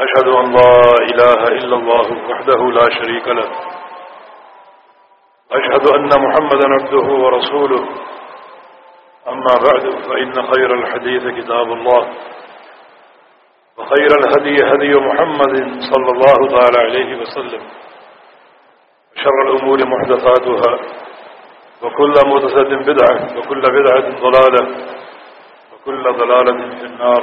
أشهد أن لا إله إلا الله وحده لا شريك له. أشهد أن محمد عبده ورسوله. أما بعد فإن خير الحديث كتاب الله. وخير الهدي هدي محمد صلى الله تعالى عليه وسلم. شر الأمور محدثاتها. وكل مدثة بدعة وكل بدعة ضلالة وكل ضلالة في النار.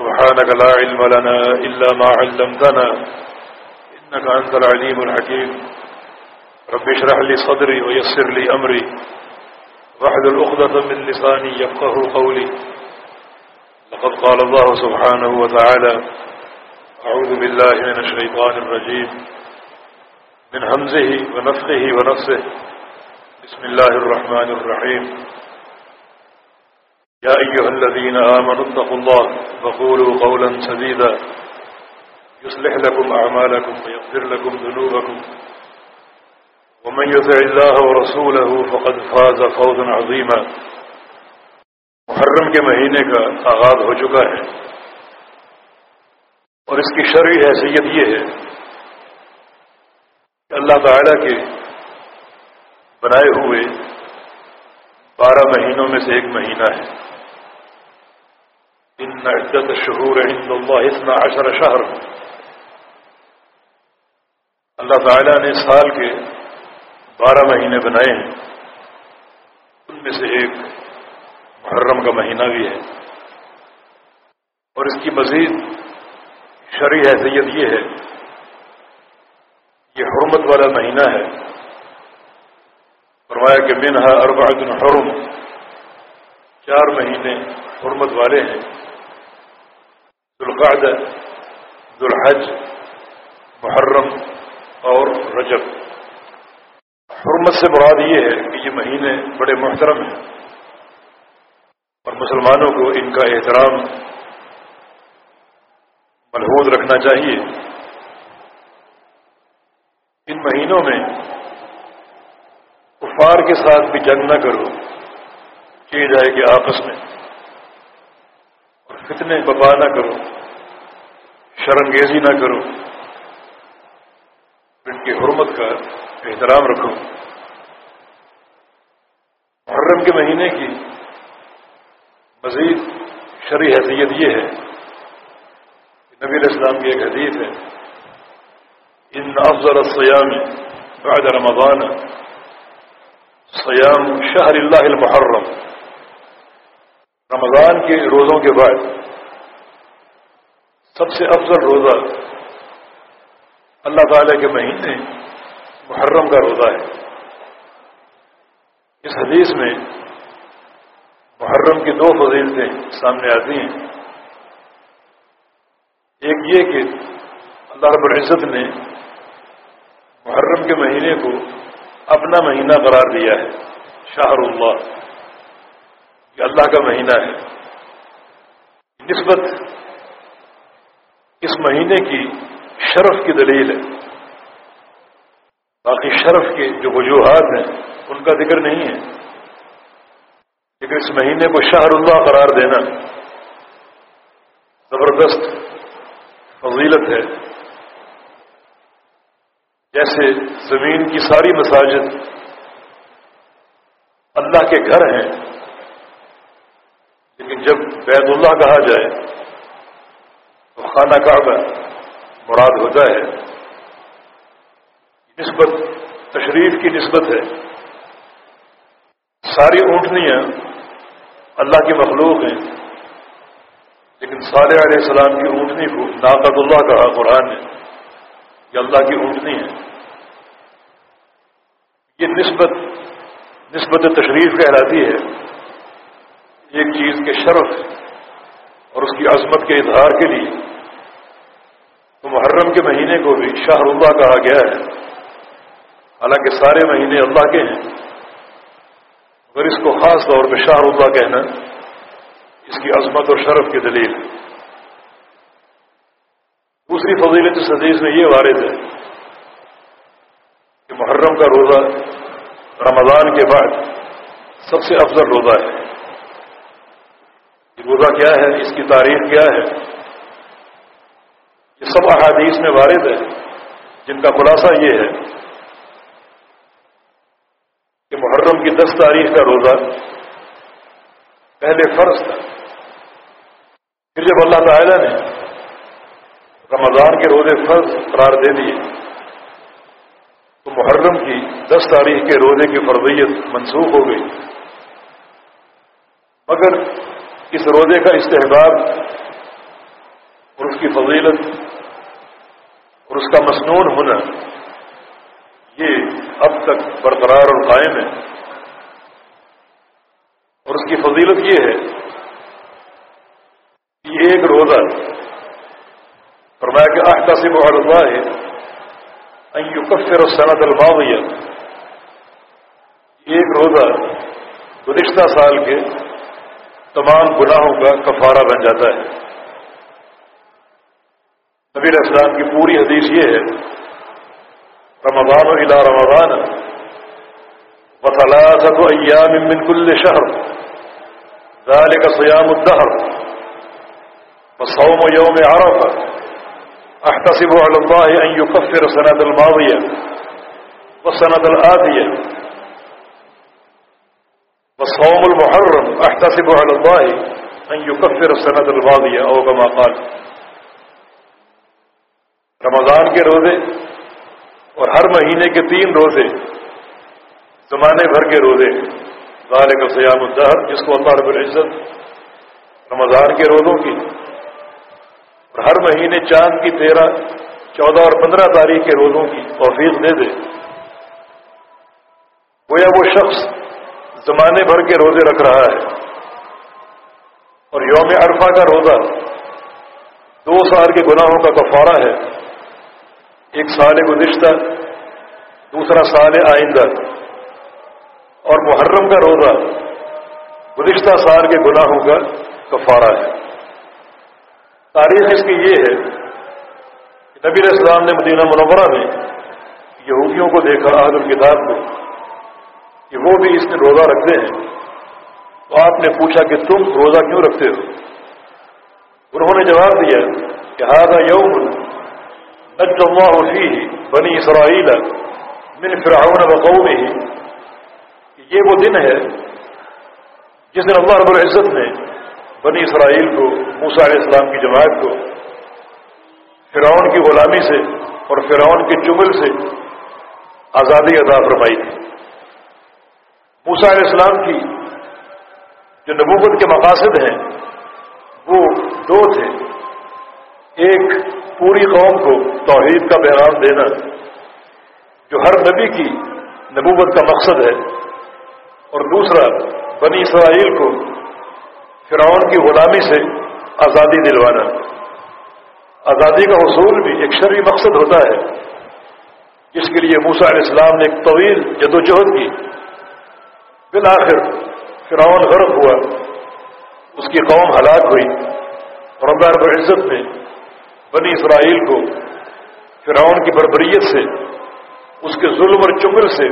سبحانك لا علم لنا إلا ما علمتنا. إنك أنت العليم الحكيم. رب اشرح لي صدري ويسر لي أمري. واحد الأخذة من لساني يفقه قولي. لقد قال الله سبحانه وتعالى أعوذ بالله من الشيطان الرجيم. من همزه ونفخه ونفسه. بسم الله الرحمن الرحيم. يا أيها الذين آمنوا اتقوا الله وقولوا قولا سديدا. يصلح لكم أعمالكم ويغفر لكم ذنوبكم. ومن يطع الله ورسوله فقد فاز فوزا عظيما. محرم کے مہینے کا آغاز ہو چکا ہے. اور اس کی شرعی حیثیت یہ ہے کہ اللہ تعالی کے بنائے ہوئے بارہ مہینوں میں سے ایک مہینہ ہے۔ ان عدت شہور عند اللہ اتنا عشر شہر اللہ تعالیٰ نے سال کے بارہ مہینے بنائے ہیں۔ ان میں سے ایک محرم کا مہینہ بھی ہے۔ اور اس کی مزید شرعی حیثیت یہ ہے، یہ حرمت والا مہینہ ہے۔ فرمایا کہ منہا اربعت حرم، چار مہینے حرمت والے ہیں۔ ذوالقعدہ ذوالحج محرم اور رجب۔ حرمت سے مراد یہ ہے کہ یہ مہینے بڑے محترم ہیں۔ اور مسلمانوں کو ان کا احترام ملحوظ رکھنا چاہیے۔ ان مہینوں میں کفار کے ساتھ بھی جنگ نہ کرو کی جائے کہ آپس میں۔ اور فتنے بپا نہ کرو شرمگیزی نہ کرو ان کی حرمت کا احترام رکھو محرم کے مہینے کی مزید شرعی حیثیت یہ ہے کہ نبی الاسلام کی ایک حدیث ہے، ان افضل السیام بعد رمضان سیام شہر اللہ المحرم۔ رمضان کے روزوں کے بعد سب سے افضل روزہ اللہ تعالی کے مہینے محرم کا روزہ ہے۔ اس حدیث میں محرم کی دو فضیلتیں سامنے آتی ہیں۔ ایک یہ کہ اللہ رب العزت نے محرم کے مہینے کو اپنا مہینہ قرار دیا ہے شاہ اللہ۔ یہ اللہ کا مہینہ ہے۔ نسبت اس مہینے کی شرف کی دلیل ہے۔ باقی شرف کے جو وجوہات ہیں، ان کا ذکر نہیں ہے۔ لیکن اس مہینے کو شہر اللہ قرار دینا زبردست فضیلت ہے۔ جیسے زمین کی ساری مساجد اللہ کے گھر ہیں لیکن جب بیت اللہ کہا جائے تو خانہ کعبہ مراد ہوتا ہے نسبت تشریف کی نسبت ہے۔ ساری اونٹنیاں اللہ کی مخلوق ہیں، لیکن صالح علیہ السلام کی اونٹنی کو ناقت اللہ کہا، قرآن نے، یہ اللہ کی اونٹنی ہے۔ یہ نسبت نسبت تشریف کہلاتی ہے۔ ایک چیز کے شرف اور اس کی عظمت کے اظہار کے لیے تو محرم کے مہینے کو بھی شاہ اللہ کہا گیا ہے۔ حالانکہ سارے مہینے اللہ کے ہیں۔ مگر اس کو خاص طور پہ شاہ اللہ کہنا، اس کی عظمت اور شرف کی دلیل۔ دوسری فضیلت اس حدیث میں یہ وارد ہے کہ محرم کا روزہ رمضان کے بعد سب سے افضل روزہ ہے۔ روزہ کیا ہے؟ اس کی تاریخ کیا ہے؟ یہ سب احادیث میں وارد ہے جن کا خلاصہ یہ ہے کہ محرم کی دس تاریخ کا روزہ پہلے فرض تھا۔ پھر جب اللہ تعالیٰ نے رمضان کے روزے فرض قرار دے دیے، تو محرم کی دس تاریخ کے روزے کی فرضیت منسوخ ہو گئی۔ مگر اس روزے کا استحباب اور اس کی فضیلت اور اس کا مصنون ہونا یہ اب تک برقرار اور قائم ہے۔ اور اس کی فضیلت یہ ہے کہ ایک روزہ فرمایا کہ احتسب على الله ان يكفر السنه الماضيه ایک روزہ گزشتہ سال کے تمام گناہوں کا کفارہ بن جاتا ہے۔ نبی اسلام کی پوری حدیث یہ ہے، رمضان و الا رمضان وثلاثه ايام من كل شهر ذلك صيام الدهر وصوم يوم عرفه احتسب على الله أن يكفر سنة الماضية والسنة الآتية والصوم المحرم احتسب على الله أن يكفر السنة الماضية أو كما قال. رمضان کے روزے اور ہر مہینے کے تین روزے، زمانے بھر کے روزے، ذالک سیام الدہر، جس کو اللہ رب العزت رمضان کے روزوں کی، اور ہر مہینے چاند کی تیرہ، چودہ اور پندرہ تاریخ کے روزوں کی توفیق دے دے۔ گویا وہ شخص زمانے بھر کے روزے رکھ رہا ہے اور یوم عرفہ کا روزہ دو سال کے گناہوں کا کفارہ ہے۔ ایک سال گزشتہ، دوسرا سال آئندہ۔ اور محرم کا روزہ گزشتہ سال کے گناہوں کا کفارہ ہے۔ تاریخ اس کی یہ ہے کہ نبی اسلام نے مدینہ منورہ میں یہودیوں کو دیکھا، اہل الکتاب کو۔ کہ وہ بھی اس میں روزہ رکھتے ہیں۔ تو آپ نے پوچھا کہ تم روزہ کیوں رکھتے ہو؟ انہوں نے جواب دیا کہ ہارا یوم نجما ہوتی بنی اسرائیل من فرعون بقو میں ہی یہ وہ دن ہے جس دن اللہ رب العزت نے بنی اسرائیل کو موسا علیہ السلام کی جماعت کو فرعون کی غلامی سے اور فرعون کے چمل سے آزادی ادا فرمائی تھی۔ موسا علیہ السلام کی جو نبوت کے مقاصد ہیں، وہ دو تھے۔ ایک، پوری قوم کو توحید کا پیغام دینا، جو ہر نبی کی نبوت کا مقصد ہے۔ اور دوسرا، بنی اسرائیل کو فرعون کی غلامی سے آزادی دلوانا۔ آزادی کا حصول بھی ایک شرعی مقصد ہوتا ہے، جس کے لیے موسا علیہ السلام نے ایک طویل جدوجہد کی۔ بالآخر فرعون غرق ہوا۔ اس کی قوم ہلاک ہوئی۔ اور اللہ رب العزت نے بنی اسرائیل کو فرعون کی بربریت سے، اس کے ظلم اور چنگل سے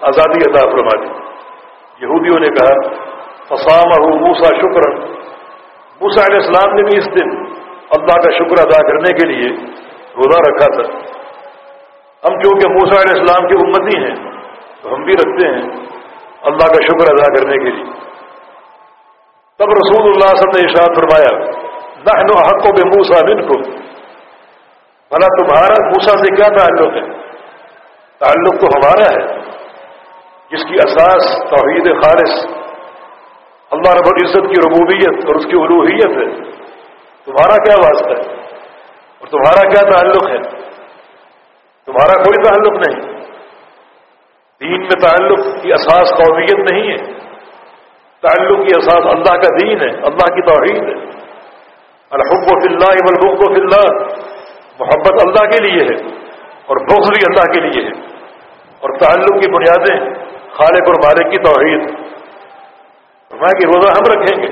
آزادی عطا فرما دی۔ یہودیوں نے کہا فسام ہو موسا شکر موسا علیہ السلام نے بھی اس دن اللہ کا شکر ادا کرنے کے لیے روزہ رکھا تھا۔ ہم کیونکہ موسا علیہ السلام کی امتی ہیں، تو ہم بھی رکھتے ہیں۔ اللہ کا شکر ادا کرنے کے لیے۔ تب رسول اللہ صلی اللہ علیہ وسلم نے ارشاد فرمایا نہ حق بے موسا بن کو بھلا تمہارا موسا سے کیا تعلق ہے؟ تعلق تو ہمارا ہے، جس کی اساس توحید خالص، اللہ رب العزت کی ربوبیت اور اس کی الوحیت ہے۔ تمہارا کیا واسطہ ہے؟ اور تمہارا کیا تعلق ہے؟ تمہارا کوئی تعلق نہیں۔ دین میں تعلق کی اساس قومیت نہیں ہے۔ تعلق کی اساس اللہ کا دین ہے، اللہ کی توحید ہے۔ الحب و فلّہ والحب و فلّہ محبت اللہ کے لیے ہے اور بغض بھی اللہ کے لیے ہے۔ اور تعلق کی بنیادیں خالق اور مالک کی توحید۔ فرمایا کہ روزہ ہم رکھیں گے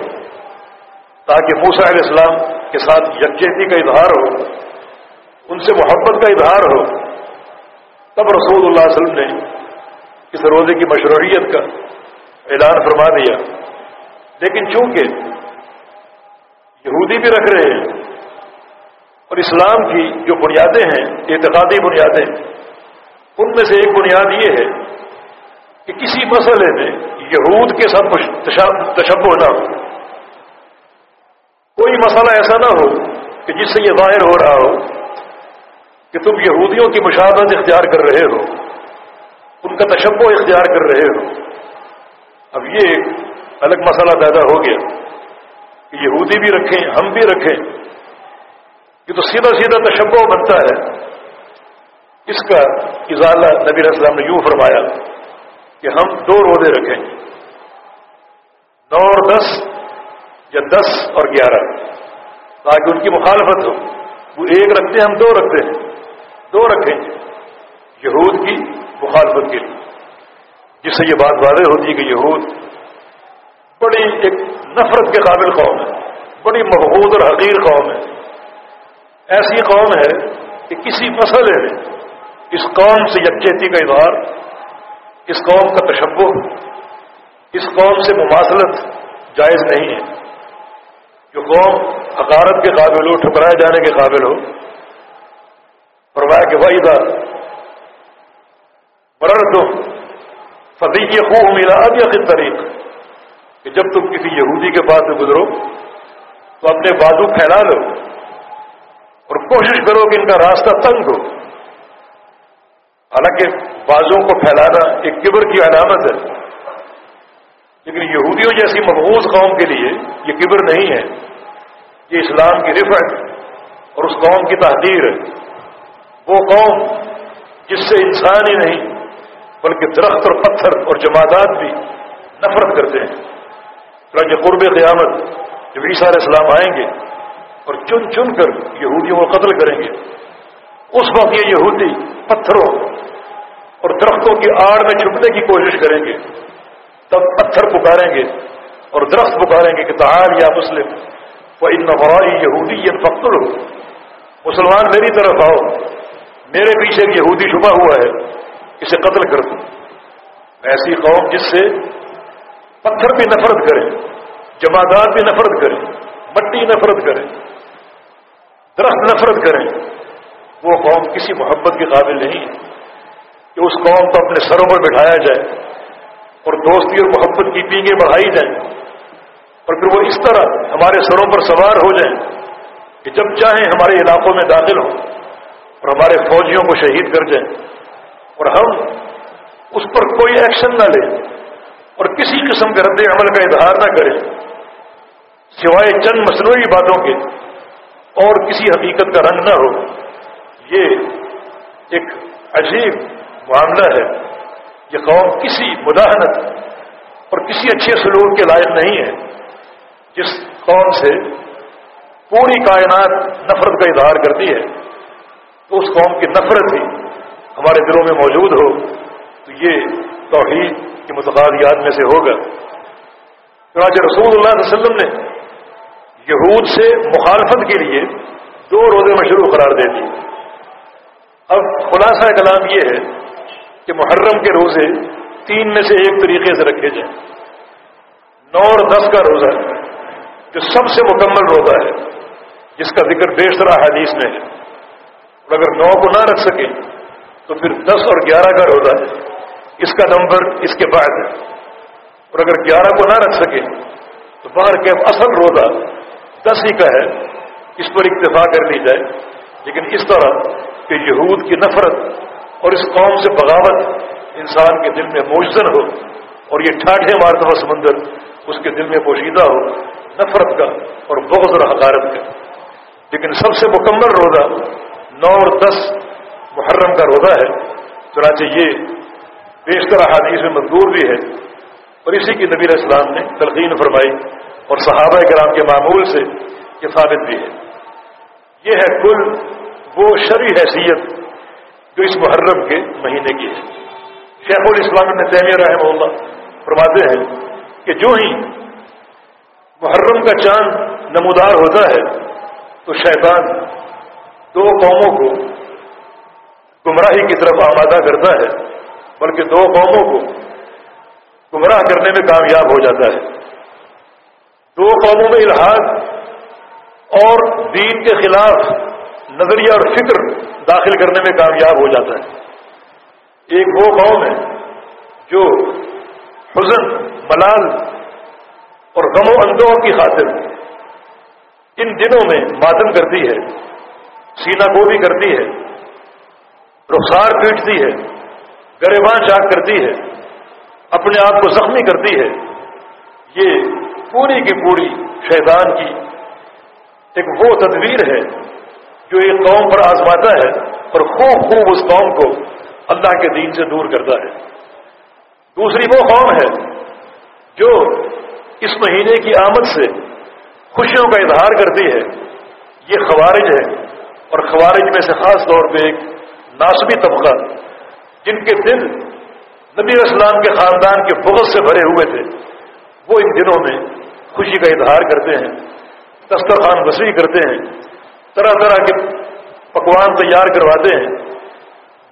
تاکہ موسا علیہ السلام کے ساتھ یکجہتی کا اظہار ہو، ان سے محبت کا اظہار ہو۔ تب رسول اللہ علیہ وسلم نے اس روزے کی مشروعیت کا اعلان فرما دیا۔ لیکن چونکہ یہودی بھی رکھ رہے ہیں اور اسلام کی جو بنیادیں ہیں، اعتقادی بنیادیں، ان میں سے ایک بنیاد یہ ہے کہ کسی مسئلے میں یہود کے ساتھ تشبہ نہ ہو۔ کوئی مسئلہ ایسا نہ ہو کہ جس سے یہ ظاہر ہو رہا ہو کہ تم یہودیوں کی مشاہدت اختیار کر رہے ہو۔ ان کا تشبہ اختیار کر رہے ہو۔ اب یہ الگ مسئلہ پیدا ہو گیا کہ یہودی بھی رکھیں، ہم بھی رکھیں۔ یہ تو سیدھا سیدھا تشبہ بنتا ہے۔ اس کا اضالہ نبی السلام نے یوں فرمایا کہ ہم دو روزے رکھیں۔ نو اور دس یا دس اور گیارہ۔ تاکہ ان کی مخالفت ہو۔ وہ ایک رکھتے ہیں، ہم دو رکھتے ہیں۔ دو رکھیں۔ یہود کی مخالفت کے لیے۔ جس سے یہ بات واضح ہوتی ہے کہ یہود بڑی ایک نفرت کے قابل قوم ہے بڑی محبود اور حقیر قوم ہے ایسی قوم ہے کہ کسی مسئلے میں اس قوم سے یکجہتی کا اظہار، اس قوم کا تشبہ، اس قوم سے مماثلت جائز نہیں ہے۔ جو قوم حکارت کے قابل ہو، ٹھکرائے جانے کے قابل ہو، فرمایا کہ وہی تھا فضیح خوب میرا اب یا طریق کہ جب تم کسی یہودی کے پاس سے گزرو، تو اپنے بازو پھیلا لو اور کوشش کرو کہ ان کا راستہ تنگ ہو۔ حالانکہ بازوں کو پھیلانا ایک کبر کی علامت ہے۔ لیکن یہودیوں جیسی مقبوض قوم کے لیے یہ کبر نہیں ہے۔ یہ اسلام کی رفت اور اس قوم کی تحدیر ہے۔ وہ قوم جس سے انسان ہی نہیں بلکہ درخت اور پتھر اور جماعت بھی نفرت کرتے ہیں۔ کہ قرب قیامت جب عیسیٰ علیہ السلام آئیں گے اور چن چن کر یہودیوں کو قتل کریں گے، اس وقت یہ یہودی پتھروں اور درختوں کی آڑ میں چھپنے کی کوشش کریں گے۔ تب پتھر پکاریں گے اور درخت پکاریں گے کہ تعال یا مسلم وہ ان نوائی یہودی یہ فخر ہو مسلمان میری طرف آؤ، میرے پیچھے ایک یہودی چھپا ہوا ہے۔ اسے قتل کر دوں۔ ایسی قوم جس سے پتھر بھی نفرت کرے جمادات بھی نفرت کرے، مٹی نفرت کرے، درخت نفرت کریں وہ قوم کسی محبت کے قابل نہیں کہ اس قوم کو اپنے سروں پر بٹھایا جائے اور دوستی اور محبت کی پینگیں بڑھائی جائیں۔ اور پھر وہ اس طرح ہمارے سروں پر سوار ہو جائیں کہ جب چاہیں ہمارے علاقوں میں داخل ہوں اور ہمارے فوجیوں کو شہید کر جائیں۔ اور ہم اس پر کوئی ایکشن نہ لیں اور کسی قسم کے رد عمل کا اظہار نہ کریں، سوائے چند مصنوعی باتوں کے اور کسی حقیقت کا رنگ نہ ہو۔ یہ ایک عجیب معاملہ ہے۔ یہ قوم کسی مداحنت اور کسی اچھے سلوک کے لائق نہیں ہے۔ جس قوم سے پوری کائنات نفرت کا اظہار کرتی ہے، تو اس قوم کی نفرت ہی ہمارے دلوں میں موجود ہو، تو یہ توحید کی متقادیات میں سے ہوگا۔ آج رسول اللہ علیہ وسلم نے یہود سے مخالفت کے لیے دو روزے مشروع قرار دے دی اب خلاصہ کلام یہ ہے کہ محرم کے روزے تین میں سے ایک طریقے سے رکھے جائیں۔ نو اور دس کا روزہ جو سب سے مکمل روزہ ہے، جس کا ذکر بیشتر حدیث میں ہے۔ اور اگر نو کو نہ رکھ سکیں تو پھر دس اور گیارہ کا روزہ ہے۔ اس کا نمبر اس کے بعد ہے۔ اور اگر گیارہ کو نہ رکھ سکیں تو باہر کے اصل روزہ دس ہی کا ہے۔ اس پر اکتفا کر لی جائے۔ لیکن اس طرح کہ یہود کی نفرت اور اس قوم سے بغاوت انسان کے دل میں موجزن ہو اور یہ ٹھاٹھے مارتبہ سمندر، اس کے دل میں پوشیدہ ہو، نفرت کا اور بغض اور حقارت کا۔ لیکن سب سے مکمل روزہ نو اور دس محرم کا روزہ ہے، چنانچہ یہ بیشتر احادیث میں مزدور بھی ہے اور اسی کی نبی اسلام نے تلقین فرمائی اور صحابہ کرام کے معمول سے یہ ثابت بھی ہے۔ یہ ہے کل، وہ شرعی حیثیت جو اس محرم کے مہینے کی ہے۔ شیخ الاسلام نے تیمیہ رحمہ اللہ فرماتے ہیں کہ جو ہی محرم کا چاند نمودار ہوتا ہے، تو شیطان دو قوموں کو گمراہی کی طرف آمادہ کرتا ہے، بلکہ دو قوموں کو گمراہ کرنے میں کامیاب ہو جاتا ہے۔ دو قوموں میں الحاظ اور دین کے خلاف نظریہ اور فکر داخل کرنے میں کامیاب ہو جاتا ہے۔ ایک وہ قوم ہے جو حزن ملال اور غم و اندوہ کی خاطر ان دنوں میں ماتم کرتی ہے سینا گوبی کرتی ہے۔ رخسار پیٹتی ہے گریباں چاک کرتی ہے، اپنے آپ کو زخمی کرتی ہے۔ یہ پوری کی پوری شیطان کی ایک وہ تدبیر ہے جو ایک قوم پر آزماتا ہے اور خوب خوب اس قوم کو اللہ کے دین سے دور کرتا ہے۔ دوسری وہ قوم ہے جو اس مہینے کی آمد سے خوشیوں کا اظہار کرتی ہے۔ یہ خوارج ہے اور خوارج میں سے خاص طور پہ ایک ناسبی طبقہ، جن کے دل نبی اسلام کے خاندان کے بغض سے بھرے ہوئے تھے، وہ ان دنوں میں خوشی کا اظہار کرتے ہیں، دسترخوان وسیع کرتے ہیں، طرح طرح کے پکوان تیار کرواتے ہیں،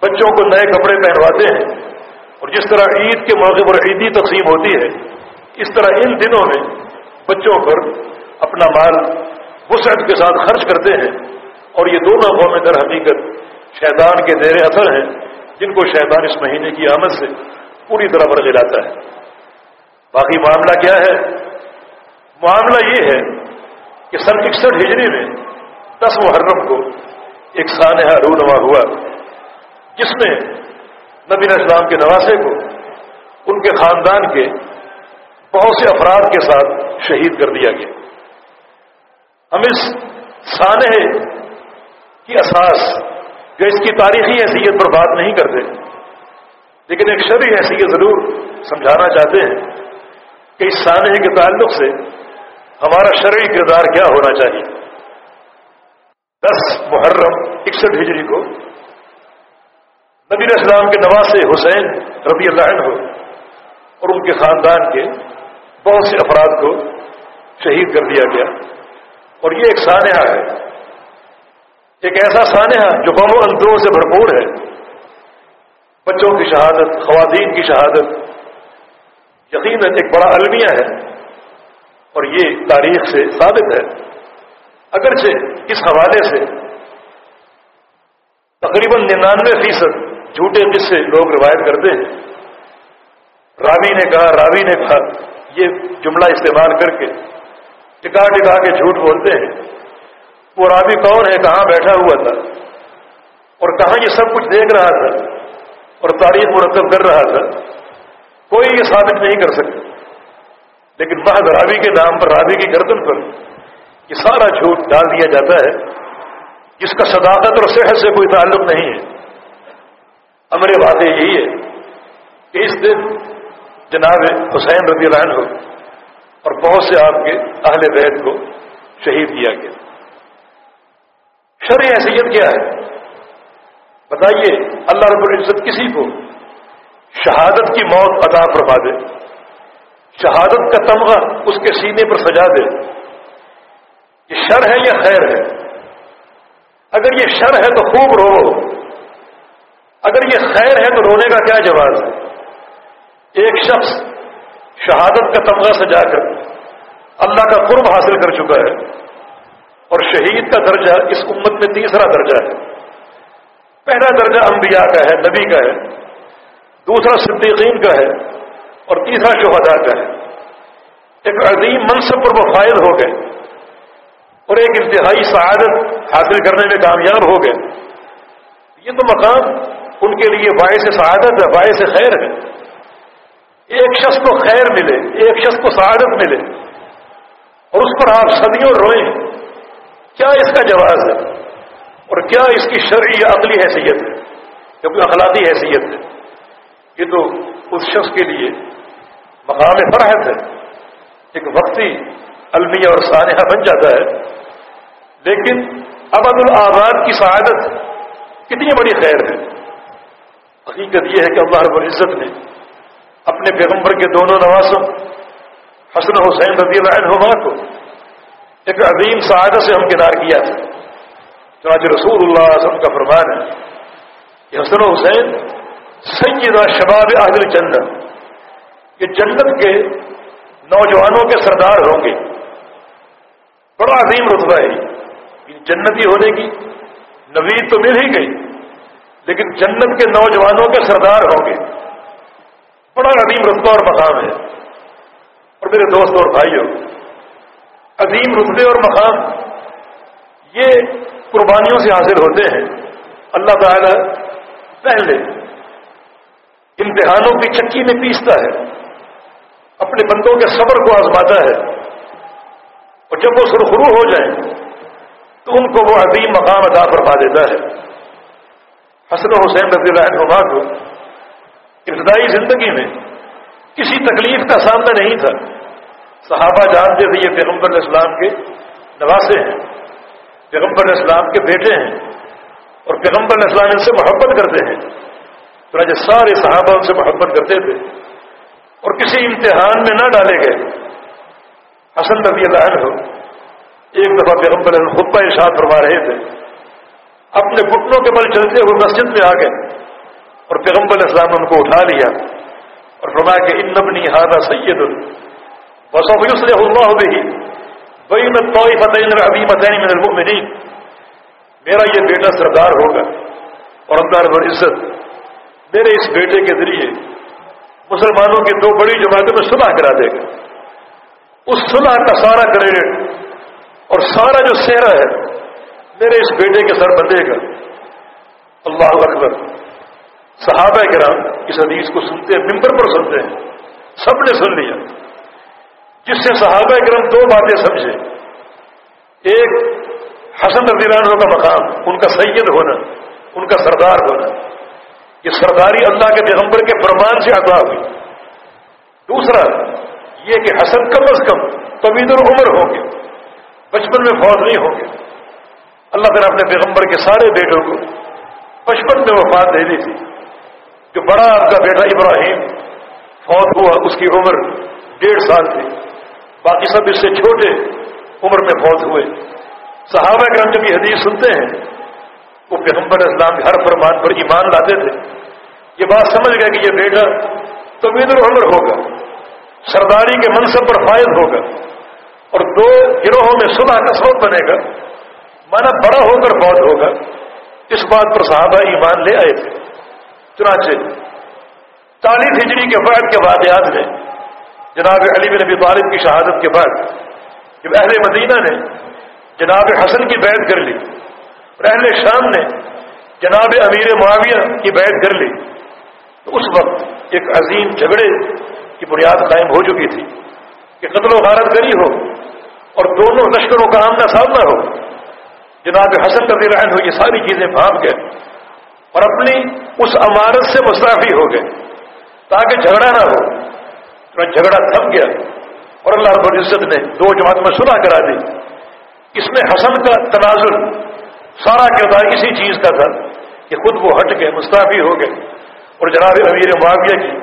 بچوں کو نئے کپڑے پہنواتے ہیں، اور جس طرح عید کے موقع پر عیدی تقسیم ہوتی ہے، اس طرح ان دنوں میں بچوں پر اپنا مال وسعت کے ساتھ خرچ کرتے ہیں، اور یہ دونوں قومیں در حقیقت شیطان کے زیر اثر ہیں، جن کو شیطان اس مہینے کی آمد سے پوری طرح پر گلاتا ہے۔ باقی معاملہ کیا ہے؟ معاملہ یہ ہے کہ سن اکسٹھ ہجری میں دس محرم کو ایک سانحہ رونما ہوا۔ جس میں نبی اسلام کے نواسے کو ان کے خاندان کے بہت سے افراد کے ساتھ شہید کر دیا گیا۔ ہم اس سانح کی اساس جو اس کی تاریخی حیثیت پر بات نہیں کرتے۔ لیکن ایک شرعی حیثیت ضرور سمجھانا چاہتے ہیں کہ اس سانح کے تعلق سے ہمارا شرعی کردار کیا ہونا چاہیے۔ دس محرم اکسٹھ ہجری کو نبی اسلام کے نواز حسین ربی اللہ عنہ اور ان کے خاندان کے بہت سے افراد کو شہید کر دیا گیا۔ اور یہ ایک سانحہ ہے۔ ایک ایسا سانحہ جو غم و اندروں سے بھرپور ہے۔ بچوں کی شہادت، خواتین کی شہادت، یقیناً ایک بڑا المیہ ہے اور یہ تاریخ سے ثابت ہے۔ اگرچہ اس حوالے سے تقریباً ننانوے فیصد جھوٹے قصے لوگ روایت کرتے ہیں۔ راوی نے کہا، راوی نے کہا، یہ جملہ استعمال کر کے ٹکا ٹکا کے جھوٹ بولتے ہیں۔ وہ رابی کون ہے؟ کہاں بیٹھا ہوا تھا؟ اور کہاں یہ سب کچھ دیکھ رہا تھا؟ اور تاریخ مرتب کر رہا تھا؟ کوئی یہ ثابت نہیں کر سکتا۔ لیکن محض رابی کے نام پر رابی کی گردن پر یہ سارا جھوٹ ڈال دیا جاتا ہے، جس کا صداقت اور صحت سے کوئی تعلق نہیں ہے۔ ہمارے واقع یہی ہے کہ اس دن جناب حسین رضی اللہ عنہ اور بہت سے آپ کے اہل بیت کو شہید کیا گیا۔ شرع حیثیت کیا ہے؟ بتائیے، اللہ رب العزت کسی کو شہادت کی موت عطا فرما دے، شہادت کا تمغہ اس کے سینے پر سجا دے یہ شر ہے یا خیر ہے۔ اگر یہ شر ہے تو خوب رو۔ اگر یہ خیر ہے تو رونے کا کیا جواز ہے؟ ایک شخص شہادت کا تمغہ سجا کر اللہ کا قرب حاصل کر چکا ہے۔ اور شہید کا درجہ اس امت میں تیسرا درجہ ہے۔ پہلا درجہ انبیاء کا ہے، نبی کا ہے۔ دوسرا صدیقین کا ہے اور تیسرا شہدا کا ہے۔ ایک عظیم منصب پر وہ فائد ہو گئے اور ایک انتہائی سعادت حاصل کرنے میں کامیاب ہو گئے۔ یہ تو مقام ان کے لیے باعث سعادت ہے، باعث خیر ہے۔ ایک شخص کو خیر ملے، ایک شخص کو سعادت ملے اور اس پر آپ صدیوں روئیں کیا اس کا جواز ہے؟ اور کیا اس کی شرعی یا عقلی حیثیت ہے؟ یا کوئی اخلاقی حیثیت ہے؟ یہ تو اس شخص کے لیے مقام فرحت ہے۔ ایک وقتی المیہ اور سانحہ بن جاتا ہے۔ لیکن ابد الآباد کی سعادت کتنی بڑی خیر ہے۔ حقیقت یہ ہے کہ اللہ رب العزت نے اپنے پیغمبر کے دونوں نوازوں، حسن حسین رضی اللہ عنہما کو ایک عظیم سعادت سے ہم کنار کیا تھا چنانچہ رسول اللہ وسلم کا فرمان ہے کہ حسن و حسین سیدہ شباب اہل جنت، یہ جنت کے نوجوانوں کے سردار ہوں گے۔ بڑا عظیم رتبہ ہے۔ جنتی ہونے کی نوید تو مل ہی گئی، لیکن جنت کے نوجوانوں کے سردار ہوں گے۔ بڑا عظیم رتبہ اور مقام ہے۔ اور میرے دوست اور بھائیوں عظیم رتبے اور مقام یہ قربانیوں سے حاصل ہوتے ہیں۔ اللہ تعالی پہلے امتحانوں کی چکی میں پیستا ہے، اپنے بندوں کے صبر کو آزماتا ہے۔ اور جب وہ سرخرو ہو جائیں تو ان کو وہ عظیم مقام ادا فرما دیتا ہے۔ حسن حسین رضی اللہ عنہ کو ابتدائی زندگی میں کسی تکلیف کا سامنا نہیں تھا۔ صحابہ جانتے تھے یہ پیغمبر اسلام کے نواسے ہیں، پیغمبر اسلام کے بیٹے ہیں اور پیغمبر اسلام ان سے محبت کرتے ہیں۔ تو سارے صحابہ ان سے محبت کرتے تھے اور کسی امتحان میں نہ ڈالے گئے۔ حسن رضی اللہ عنہ ایک دفعہ پیغمبر خطبہ ارشاد فرما رہے تھے۔ اپنے گھٹنوں کے بل چلتے ہوئے مسجد میں آ گئے اور پیغمبر اسلام نے ان کو اٹھا لیا اور فرمایا کہ ان نبنی ہادہ سید وسوف يصلح الله به بين الطائفتين العظيمتين من المؤمنين. میرا یہ بیٹا سردار ہوگا اور اللہ رب العزت میرے اس بیٹے کے ذریعے مسلمانوں کی دو بڑی جماعتوں میں صلح کرا دے گا۔ اس صلح کا سارا کریڈٹ اور سارا جو سہرا ہے، میرے اس بیٹے کے سر بندے گا۔ اللہ اکبر۔ صحابہ کرام اس حدیث کو سنتے ہیں ممبر پر سنتے ہیں، سب نے سن لیا۔ جس سے صحابہ کرم دو باتیں سمجھے۔ ایک، حسن رضی عنہ کا مقام، ان کا سید ہونا، ان کا سردار ہونا۔ یہ سرداری اللہ کے پیغمبر کے فرمان سے عطا ہوئی۔ دوسرا، یہ کہ حسن کم از کم طویل العمر ہوں گے، بچپن میں فوج نہیں ہوں گے۔ اللہ تعالیٰ اپنے پیغمبر کے سارے بیٹوں کو بچپن میں وفات دے دی تھی۔ جو بڑا آپ کا بیٹا ابراہیم فوت ہوا، اس کی عمر ڈیڑھ سال تھی۔ باقی سب اس سے چھوٹے عمر میں فوت ہوئے۔ صحابہ کرام جب یہ حدیث سنتے ہیں، وہ پیغمبر اسلام کے ہر فرمان پر ایمان لاتے تھے۔ یہ بات سمجھ گئے کہ یہ بیٹا تو العمر ہوگا، سرداری کے منصب پر فائد ہوگا اور دو گروہوں میں صلح کا سبب بنے گا، مانا بڑا ہو کر فوت ہوگا۔ اس بات پر صحابہ ایمان لے آئے تھے۔ چنانچہ چالیس ہجڑی کے بعد کے واقعات میں جناب علی بن نبی طالب کی شہادت کے بعد جب اہل مدینہ نے جناب حسن کی بیعت کر لی اور اہل شام نے جناب امیر معاویہ کی بیعت کر لی، تو اس وقت ایک عظیم جھگڑے کی بنیاد قائم ہو چکی تھی کہ قتل و غارت گری ہو اور دونوں لشکروں کا آمنا سامنا ہو۔ جناب حسن کا دل ہو یہ ساری چیزیں بھاپ گئے اور اپنی اس عمارت سے مستعفی ہو گئے تاکہ جھگڑا نہ ہو۔ جھگڑا تھم گیا اور اللہ رب العزت نے دو جماعت میں سنا کرا دی۔ اس میں حسن کا تناظر سارا کردار اسی چیز کا تھا کہ خود وہ ہٹ گئے، مستعفی ہو گئے۔ اور جناب امیر معاویہ کی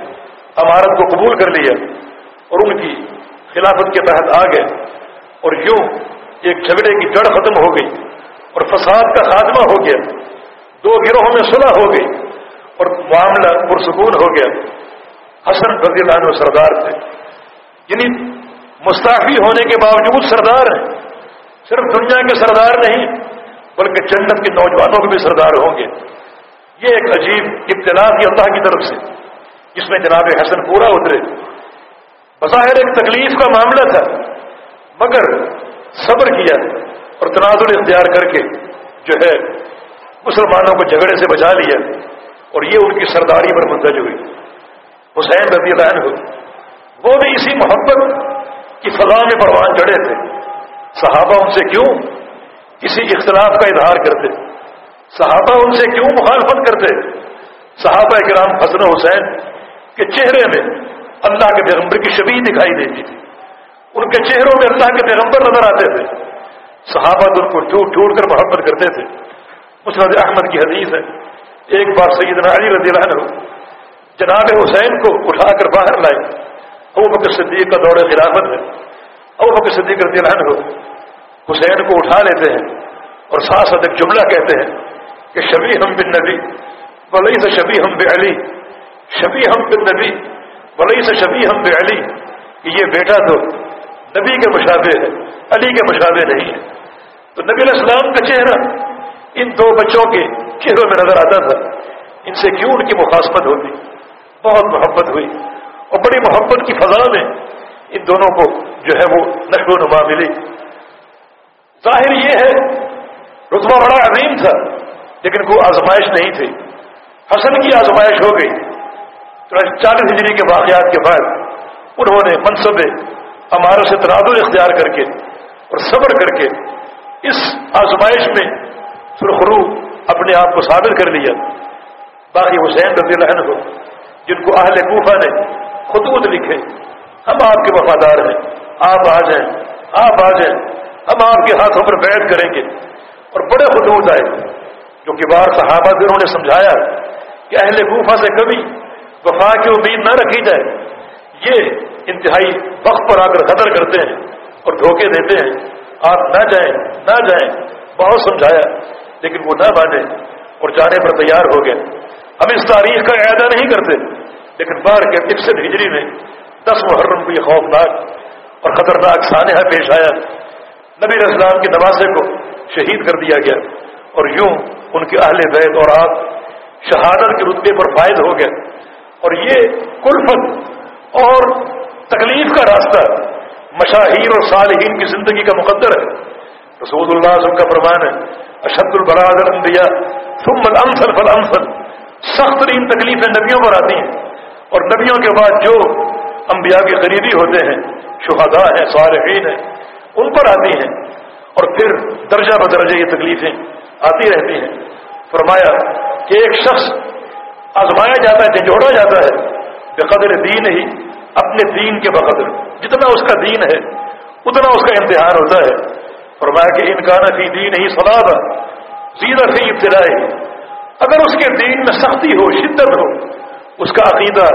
عمارت کو قبول کر لیا اور ان کی خلافت کے تحت آ گئے۔ اور یوں ایک جھگڑے کی جڑ ختم ہو گئی اور فساد کا خاتمہ ہو گیا۔ دو گروہوں میں صلح ہو گئی اور معاملہ پرسکون ہو گیا۔ حسن رضی اللہ عنہ سردار تھے۔ یعنی مستعفی ہونے کے باوجود سردار ہیں۔ صرف دنیا کے سردار نہیں، بلکہ جنت کے نوجوانوں کے بھی سردار ہوں گے۔ یہ ایک عجیب ابتلا تھی اللہ کی طرف سے، جس میں جناب حسن پورا اترے۔ بظاہر ایک تکلیف کا معاملہ تھا، مگر صبر کیا اور تنازع اختیار کر کے جو ہے مسلمانوں کو جھگڑے سے بچا لیا اور یہ ان کی سرداری پر مندج ہوئی۔ حسین رضی اللہ عنہ، وہ بھی اسی محبت کی فضا میں پروان چڑھے تھے۔ صحابہ ان سے کیوں کسی اختلاف کا اظہار کرتے؟ صحابہ ان سے کیوں مخالفت کرتے؟ صحابہ کرام حسن حسین کے چہرے میں اللہ کے پیغمبر کی شبیہ دکھائی دیتی تھی۔ ان کے چہروں میں اللہ کے پیغمبر نظر آتے تھے۔ صحابہ ان کو ٹوٹ ٹوٹ کر محبت کرتے تھے۔ مسرد احمد کی حدیث ہے، ایک بار سیدنا علی رضی اللہ عنہ جناب حسین کو اٹھا کر باہر لائے ابو بکر صدیق کا دور خلافت ہے۔ ابو بکر صدیق رضی اللہ عنہ حسین کو اٹھا لیتے ہیں اور ساتھ ساتھ ایک جملہ کہتے ہیں کہ شبی ہم بن نبی ولی سے شبی ہم بے علی شبی ہم بن نبی ولی سے شبی ہم بے علی کہ یہ بیٹا تو نبی کے مشابے ہے، علی کے مشابے نہیں ہے۔ تو نبی علیہ السلام کا چہرہ ان دو بچوں کے چہروں میں نظر آتا تھا۔ ان سے کیوں ان کی مخاصمت ہوتی؟ بہت محبت ہوئی اور بڑی محبت کی فضا میں ان دونوں کو جو ہے وہ نشو و نما ملی۔ ظاہر یہ ہے، رتبہ بڑا عظیم تھا، لیکن کوئی آزمائش نہیں تھی۔ حسن کی آزمائش ہو گئی۔ چالیس ہجری کے واقعات کے بعد انہوں نے منصب ہمارے سے تنازع اختیار کر کے اور صبر کر کے اس آزمائش میں سرخرو اپنے آپ کو ثابت کر لیا۔ باقی حسین رضی اللہ عنہ جن کو اہل کوفہ نے خطوط لکھے، ہم آپ کے وفادار ہیں، آپ آ جائیں آپ آ جائیں ہم آپ کے ہاتھوں پر بیعت کریں گے۔ اور بڑے خطوط آئے، جو کہ بار صحابہ سے انہوں نے سمجھایا کہ اہل کوفہ سے کبھی وفا کی امید نہ رکھی جائے۔ یہ انتہائی وقت پر آ کر قدر کرتے ہیں اور دھوکے دیتے ہیں۔ آپ نہ جائیں نہ جائیں، بہت سمجھایا، لیکن وہ نہ مانے اور جانے پر تیار ہو گئے۔ ہم اس تاریخ کا اعادہ نہیں کرتے، لیکن بار کے اکسٹھ ہجری میں دس محرم کو یہ خوفناک اور خطرناک سانحہ پیش آیا۔ نبی اسلام کے نوازے کو شہید کر دیا گیا اور یوں ان کے اہل بیت اور آپ شہادت کے رتبے پر فائد ہو گئے۔ اور یہ کلفت اور تکلیف کا راستہ مشاہیر اور صالحین کی زندگی کا مقدر ہے۔ رسول اللہ سب کا فرمان ہے، اشد البرادر انبیاء ثم الامثل فالامثل. سخت ترین تکلیفیں نبیوں پر آتی ہیں۔ اور نبیوں کے بعد جو انبیاء کے قریبی ہوتے ہیں، شہداء ہیں، صالحین ہیں، ان پر آتی ہیں۔ اور پھر درجہ بدرجہ یہ تکلیفیں آتی رہتی ہیں۔ فرمایا کہ ایک شخص آزمایا جاتا ہے، جھنجھوڑا جاتا ہے بے قدر دین ہی اپنے دین کے بقدر۔ جتنا اس کا دین ہے، اتنا اس کا امتحان ہوتا ہے۔ فرمایا کہ انکان فی دین ہی سلا تھا سیدھا فی ابتدائی۔ اگر اس کے دین میں سختی ہو، شدت ہو، اس کا عقیدہ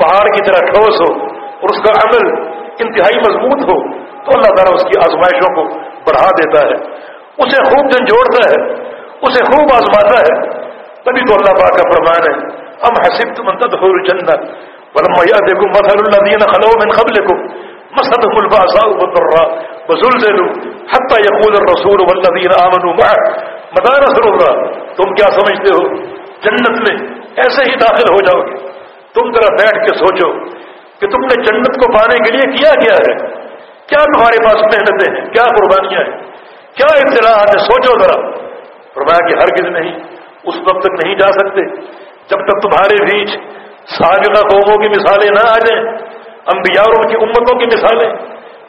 پہاڑ کی طرح ٹھوس ہو اور اس کا عمل انتہائی مضبوط ہو، تو اللہ تعالیٰ اس کی آزمائشوں کو بڑھا دیتا ہے۔ اسے خوب جھنجھوڑتا ہے، اسے خوب آزماتا ہے۔ تبھی تو اللہ پاک کا فرمان ہے ہم حسب منتد ہو جنت ولما يأتكم مثل الذين خلوا من قبلكم مسدهم البأساء والضراء وزلزلوا حتى يقول الرسول والذين آمنوا معه مدى نصر الله تم کیا سمجھتے ہو؟ جنت میں ایسے ہی داخل ہو جاؤ گے۔ تم ذرا بیٹھ کے سوچو کہ تم نے جنت کو پانے کے لیے کیا کیا ہے۔ کیا تمہارے پاس محنتیں ہیں؟ کیا قربانیاں ہیں؟ کیا اطلاعات ہیں؟ سوچو ذرا۔ فرمایا کہ ہرگز نہیں، اس وقت تک نہیں جا سکتے۔ جب تک تمہارے بیچ سابقہ قوموں کی مثالیں نہ آ جائیں، انبیاء اور ان کی امتوں کی مثالیں،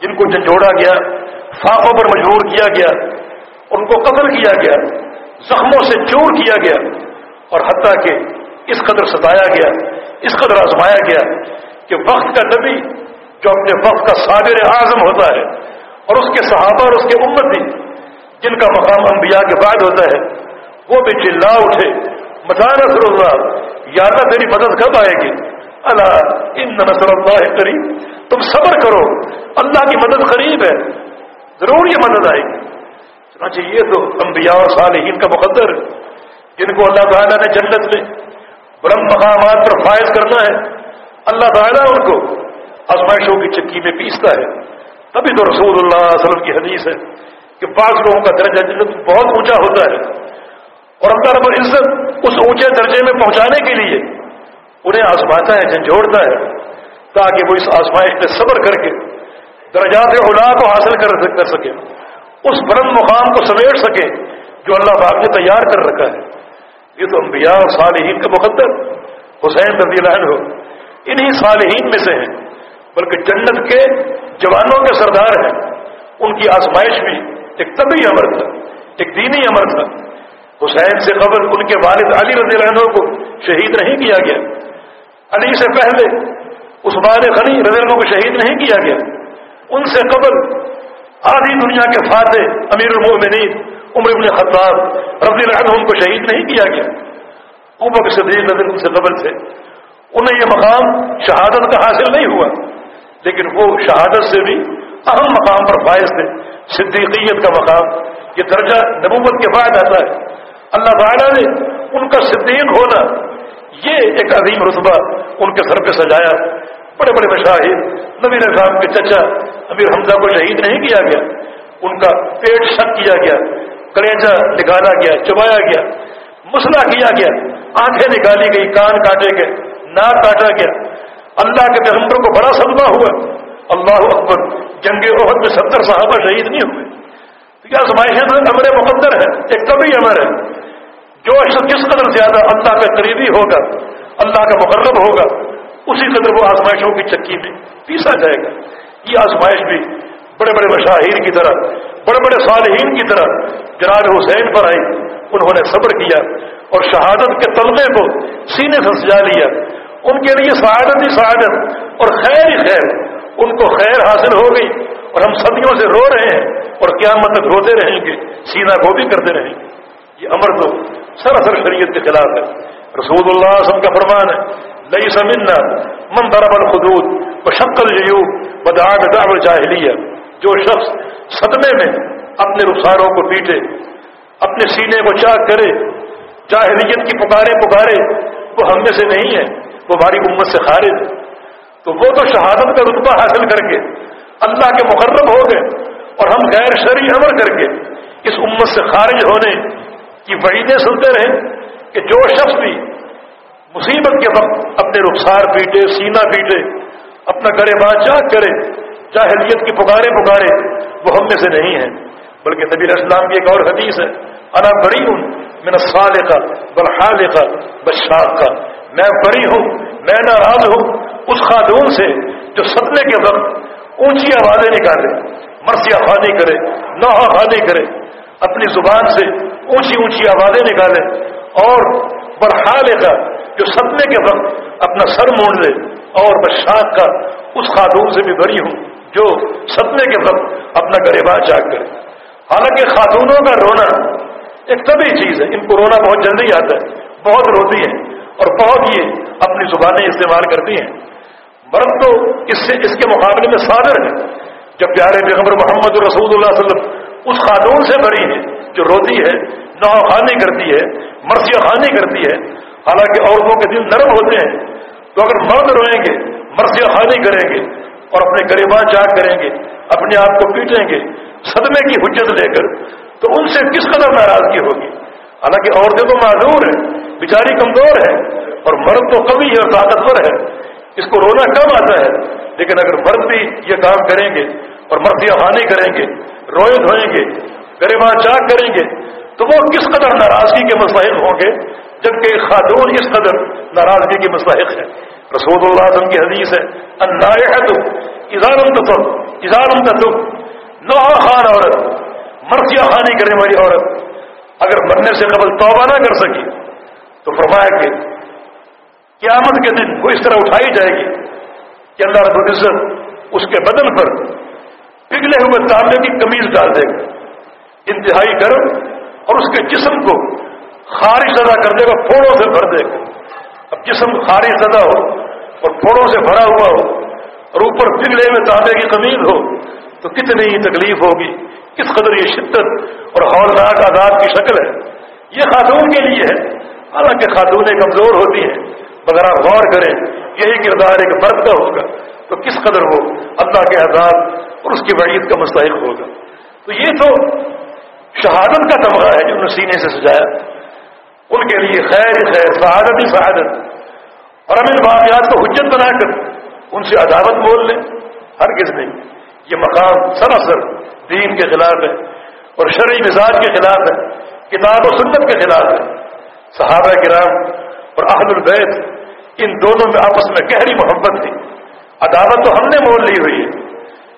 جن کو جھنجھوڑا گیا، فاقوں پر مجبور کیا گیا ان کو قتل کیا گیا، زخموں سے چور کیا گیا، اور حتیٰ کہ اس قدر ستایا گیا، اس قدر آزمایا گیا کہ وقت کا نبی جو اپنے وقت کا صابر اعظم ہوتا ہے، اور اس کے صحابہ اور اس کے امت بھی، جن کا مقام انبیاء کے بعد ہوتا ہے، وہ بھی چلا اٹھے، مدان نصر اللہ یادہ تیری مدد کب آئے گی؟ اللہ ان نصر اللہ قریب۔ تم صبر کرو، اللہ کی مدد قریب ہے، ضرور یہ مدد آئے گی۔ چنانچہ یہ تو انبیاء اور صالحین کا مقدر جن کو اللہ تعالیٰ نے جنت میں برم مقامات پر فائز کرنا ہے۔ اللہ تعالیٰ ان کو آزمائشوں کی چکی میں پیستا ہے۔ تبھی تو رسول اللہ علیہ وسلم کی حدیث ہے کہ بعض لوگوں کا درجہ جنت بہت اونچا ہوتا ہے اور اللہ رب العزت اس اونچے درجے میں پہنچانے کے لیے انہیں آزماتا ہے، جھنجھوڑتا ہے تاکہ وہ اس آزمائش پہ صبر کر کے درجات اولا کو حاصل کر کر سکے۔ اس برم مقام کو سمیٹ سکے جو اللہ پاک نے تیار کر رکھا ہے۔ یہ تو انبیاء صالحین کا مقدر، حسین رضی اللہ عنہ، انہی صالحین میں سے ہیں۔ بلکہ جنت کے جوانوں کے سردار ہیں۔ ان کی آزمائش بھی ایک طبی امر تھا، ایک دینی امر تھا۔ حسین سے قبل ان کے والد علی رضی اللہ عنہ کو شہید نہیں کیا گیا۔ علی سے پہلے، عثمان غنی رضی اللہ کو شہید نہیں کیا گیا۔ ان سے قبل آدھی دنیا کے فاتح امیر المومنین عمر ابن خطاب رضی اللہ عنہ کو شہید نہیں کیا گیا۔ عمر صدیق نظر سے قبل تھے۔ انہیں یہ مقام شہادت کا حاصل نہیں ہوا۔ لیکن وہ شہادت سے بھی اہم مقام پر فائز تھے۔ صدیقیت کا مقام، یہ درجہ نبوت کے بعد آتا ہے۔ اللہ تعالیٰ نے ان کا صدیق ہونا، یہ ایک عظیم رتبہ ان کے سر پہ سجایا۔ بڑے بڑے مشاہد نبی صاحب کے چچا امیر حمزہ کو شہید نہیں کیا گیا، ان کا پیٹ شک کیا گیا کلیجا نکالا گیا، چبایا گیا مسئلہ کیا گیا، آنکھیں نکالی گئی، کان کاٹے گئے، ناک کاٹا گیا۔ اللہ کے پیغمبر کو بڑا صدمہ ہوا۔ اللہ اکبر، جنگ عہد میں ستر صحابہ شہید نہیں ہوئے۔ تو کیا آزمائشیں تو امر مقدر ہے، ایک کبھی امر ہے۔ جو جس قدر زیادہ اللہ کا قریبی ہوگا، اللہ کا مقرب ہوگا۔ اسی قدر وہ آزمائشوں کی چکی میں پیسا جائے گا۔ یہ آزمائش بھی بڑے بڑے مشاہیر کی طرح، بڑے بڑے صالحین کی طرح جناب حسین پر آئی۔ انہوں نے صبر کیا اور شہادت کے طلبے کو سینے سے سجا لیا۔ ان کے لیے سعادت ہی سعادت اور خیر ہی خیر۔ ان کو خیر حاصل ہو گئی اور ہم صدیوں سے رو رہے ہیں اور قیامت تک روتے رہیں گے سینا کو بھی کرتے رہیں گے۔ یہ امر تو سراسر شریعت کے خلاف ہے۔ رسول اللہ وسلم کا فرمان ہے لئی سمنا من برب الخدود بشکل جیوب بداغ دعو جاہلیہ جو شخص صدمے میں اپنے رخساروں کو پیٹے، اپنے سینے کو چاک کرے، جاہلیت کی پکارے پکارے، وہ ہم میں سے نہیں ہے، وہ ہماری امت سے خارج ہے۔ تو وہ تو شہادت کا رتبہ حاصل کر کے اللہ کے مقرب ہو گئے اور ہم غیر شرعی عمل کر کے اس امت سے خارج ہونے کی وعیدیں سنتے رہے کہ جو شخص بھی مصیبت کے وقت اپنے رخسار پیٹے سینا پیٹے، اپنا گڑے چاک کرے، جاہلیت کی پکارے پکارے، وہ ہم میں سے نہیں ہے بلکہ نبی اسلام کی ایک اور حدیث ہے، انا بڑی ہوں میں نے سال کا بلحال کا بشاق کا میں بڑی ہوں، میں ناراض ہوں، اس خاتون سے جو سپنے کے وقت اونچی آوازیں نکالے مرثیہ خانی کرے نوحہ خانی کرے، اپنی زبان سے اونچی اونچی آوازیں نکالے اور برحال کا جو سپنے کے وقت اپنا سر مونڈ لے اور بشاق کا اس خاتون سے بھی بڑی ہوں، جو سپنے کے وقت اپنا گریبا چاک کرے۔ حالانکہ خاتونوں کا رونا ایک طبی چیز ہے، ان کو رونا بہت جلدی آتا ہے، بہت روتی ہیں اور بہت یہ اپنی زبانیں استعمال کرتی ہیں۔ مرد تو اس سے، اس کے مقابلے میں صادر ہے۔ جب پیارے پیغمبر محمد رسول اللہ علیہ وسلم اس خاتون سے بڑی ہے جو روتی ہے نو خانی کرتی ہے مرثیہ خانی کرتی ہے حالانکہ عورتوں کے دل نرم ہوتے ہیں تو اگر مرد روئیں گے مرثیہ خانی کریں گے اور اپنے گریباں چاک کریں گے، اپنے آپ کو پیٹیں گے، صدمے کی حجت لے کر، تو ان سے کس قدر ناراضگی ہوگی؟ حالانکہ عورتیں تو معذور ہیں، بیچاری کمزور ہے اور مرد تو کبھی ہے اور طاقتور ہے۔ اس کو رونا کم آتا ہے، لیکن اگر مرد بھی یہ کام کریں گے اور مرثیہ خانی کریں گے، روئے دھوئیں گے، گریباں چاک کریں گے، تو وہ کس قدر ناراضگی کے مستحق ہوں گے؟ جبکہ خاتون اس قدر ناراضگی کے مستحق ہے۔ رسول اللہ وسلم کی حدیث ہے اظہارم تو اظہارم کا دکھ نوحہ خان عورت، مرثیہ خانی کرنے والی عورت، اگر مرنے سے قبل توبہ نہ کر سکی، تو فرمایا کہ قیامت کے دن وہ اس طرح اٹھائی جائے گی کہ اللہ رب العزت اس کے بدن پر پگھلے ہوئے تانبے کی کمیز ڈال دے گا۔ انتہائی گرم اور اس کے جسم کو خارج زدہ کر دے گا، پھوڑوں سے بھر دے گا۔ اب جسم خارج زدہ ہو اور پھوڑوں سے بھرا ہوا ہو اور اوپر پگلے میں تانبے کی قمیض ہو، تو کتنی ہی تکلیف ہوگی۔ کس قدر یہ شدت اور ہولناک آزاد کی شکل ہے۔ یہ خاتون کے لیے ہے۔ حالانکہ خاتونیں کمزور ہوتی ہیں۔ مگر آپ غور کریں، یہی کردار ایک مرد کا ہوگا۔ تو کس قدر وہ اللہ کے عذاب اور اس کی وعید کا مستحق ہوگا۔ تو یہ تو شہادت کا تمغہ ہے جو انہوں نے سینے سے سجایا۔ ان کے لیے خیر خیر، سعادت ہی سعادت۔ اور ہم ان واقعات کو حجت بنا کر ان سے عداوت بول لیں ہر کس نہیں۔ یہ مقام سراسر دین کے خلاف ہے اور شرعی مزاج کے خلاف ہے، کتاب و سنت کے خلاف ہے۔ صحابہ کرام اور اہل البیت ان دونوں میں آپس میں گہری محبت تھی۔ عداوت تو ہم نے مول لی ہوئی ہے۔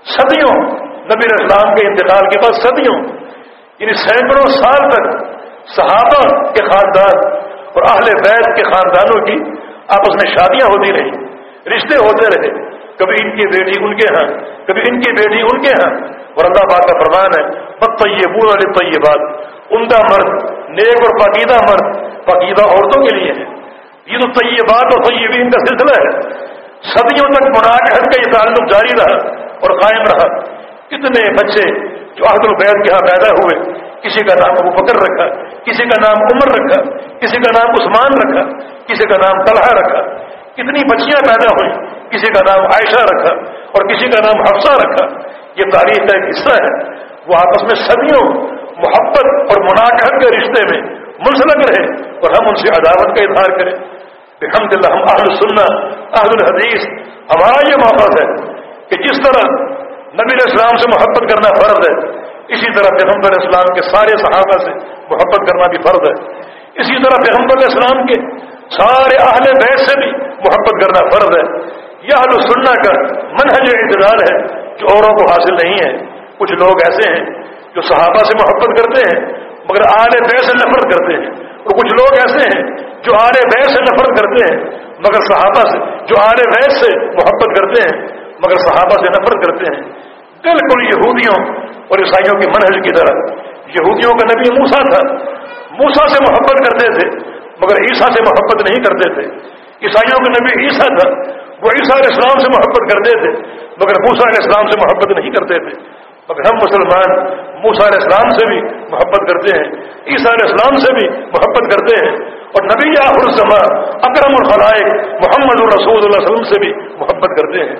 صدیوں نبی اسلام کے انتقال کے بعد صدیوں یعنی سینکڑوں سال تک صحابہ کے خاندان اور اہل بیت کے خاندانوں کی آپس میں شادیاں ہوتی رہی رشتے ہوتے رہے کبھی ان کی بیٹی ان کے ہاں کبھی ان کی بیٹی ان کے ہاں۔ اور اللہ بات کا فرمان ہے بت طیب والے طیبات عمدہ مرد، نیک اور پقیدہ مرد پقیدہ عورتوں کے لیے ہے۔ یہ تو طیبات اور طیبین کا سلسلہ ہے، صدیوں تک مناقحت کا یہ تعلق جاری رہا اور قائم رہا۔ کتنے بچے جو عہد البید کے یہاں پیدا ہوئے کسی کا نام ابو بکر رکھا، کسی کا نام عمر رکھا، کسی کا نام عثمان رکھا، کسی کا نام طلحہ رکھا۔ کتنی بچیاں پیدا ہوئی کسی کا نام عائشہ رکھا اور کسی کا نام حفصہ رکھا۔ یہ تاریخ کا ایک حصہ ہے۔ وہ آپس میں صدیوں محبت اور مناقب کے رشتے میں منسلک رہے اور ہم ان سے عدالت کا اظہار کریں۔ الحمد للہ ہم اہل سننا اہل الحدیث ہمارا یہ موقع ہے کہ جس طرح نبی اسلام سے محبت کرنا فرض ہے اسی طرح پیغمبر اسلام کے سارے صحابہ سے محبت کرنا بھی فرض ہے۔ اسی طرح پیغمبر اسلام کے سارے اہل بیت سے بھی محبت کرنا فرض ہے۔ یہ اہل سننا کا منہج اعتدال ہے جو اوروں کو حاصل نہیں ہے۔ کچھ لوگ ایسے ہیں جو صحابہ سے محبت کرتے ہیں، مگر اہل بیت سے نفرت کرتے ہیں۔ اور کچھ لوگ ایسے ہیں جو اہل بیت سے نفرت کرتے ہیں، مگر صحابہ سے، جو اہل بیت سے محبت کرتے ہیں، مگر صحابہ سے نفرت کرتے ہیں۔ بالکل یہودیوں اور عیسائیوں کے منہج کی طرح۔ یہودیوں کا نبی موسا تھا۔ موسا سے محبت کرتے تھے، مگر عیسیٰ سے محبت نہیں کرتے تھے۔ عیسائیوں کا نبی عیسیٰ تھا، وہ عیسیٰ علیہ السلام سے محبت کرتے تھے، مگر موسا علیہ السلام سے محبت نہیں کرتے تھے۔ مگر ہم مسلمان موسا علیہ السلام سے بھی محبت کرتے ہیں، عیسیٰ علیہ السلام سے بھی محبت کرتے ہیں۔ اور نبی آخر الزمان اکرم الخلائق محمد الرسول اللہ علیہ وسلم سے بھی محبت کرتے ہیں۔